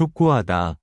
축구하다.